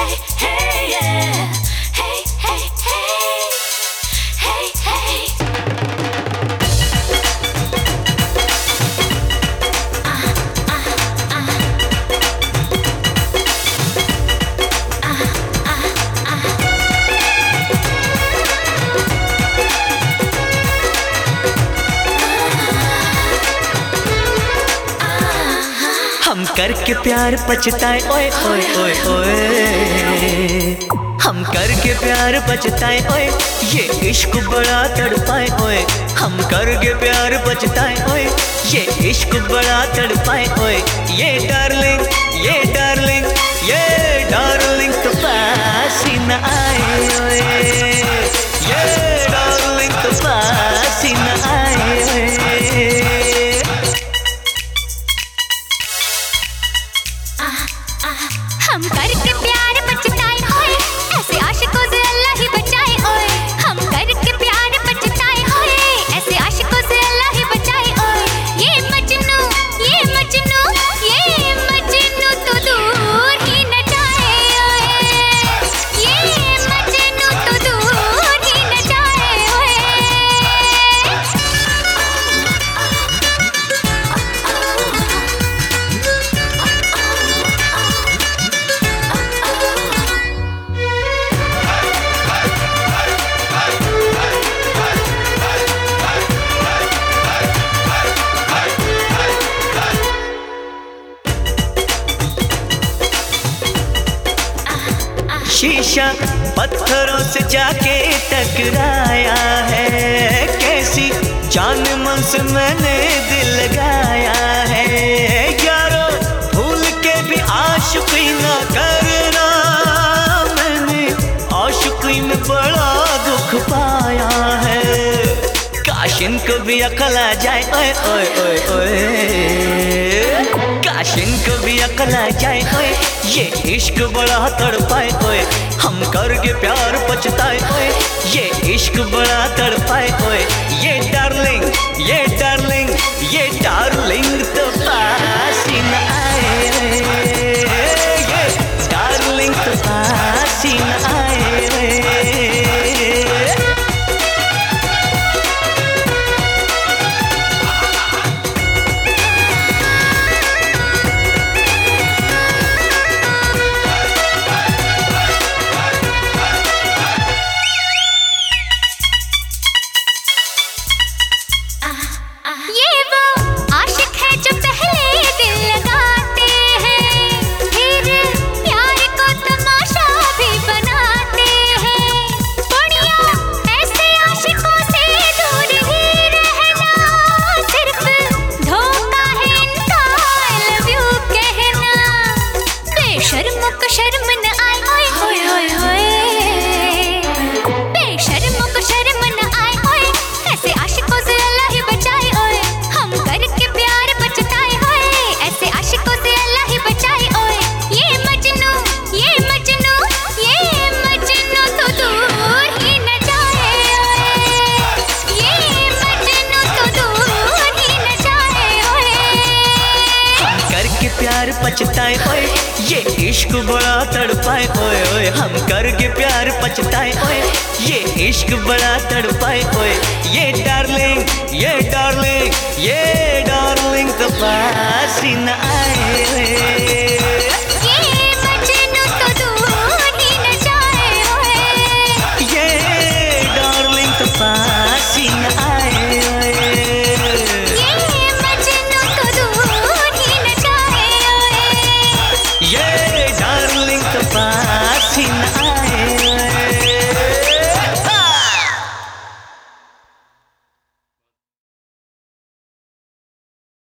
hey, hey. करके प्यार पछताए, ओए ओए ओए ओए। हम करके प्यार बचताए ओए। ये इश्क बड़ा तड़पाए, ओए। हम करके प्यार बचताए ओए। ये इश्क बड़ा तड़पाए, ओए। ये डार्लिंग, ये शीशा पत्थरों से जाके टकराया है। कैसी जान मन से मैंने दिल लगाया है। यारो, भूल के भी आशिकी ना करना। मैंने आशिकी में बड़ा दुख पाया है। काश इनको भी अकल आ जाए, ओए ओए ओए ओए। काश को भी अकल आ जाए ओए, ये इश्क बड़ा तड़पाए ओए, हम करके प्यार पछताए ओए, ये इश्क बड़ा तड़पाए ओए, ये डार्लिंग ये डार्लिंग ये डार्लिंग तो पास पछताए, ओए। ये इश्क बड़ा तड़पाए, ओए ओए। हम करके प्यार पछताए, ओए। ये इश्क बड़ा तड़पाए, ओए। ये डार्लिंग ये डार्लिंग ये डार्लिंग तो पासीना